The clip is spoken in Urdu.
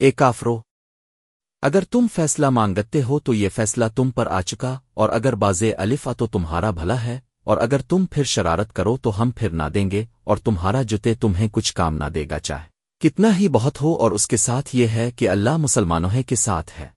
اے کافرو اگر تم فیصلہ مانگتے ہو تو یہ فیصلہ تم پر آ چکا، اور اگر باز الفا تو تمہارا بھلا ہے، اور اگر تم پھر شرارت کرو تو ہم پھر نہ دیں گے، اور تمہارا جتے تمہیں کچھ کام نہ دے گا چاہے۔ کتنا ہی بہت ہو اور اس کے ساتھ یہ ہے کہ اللہ مسلمانوں کے ساتھ ہے۔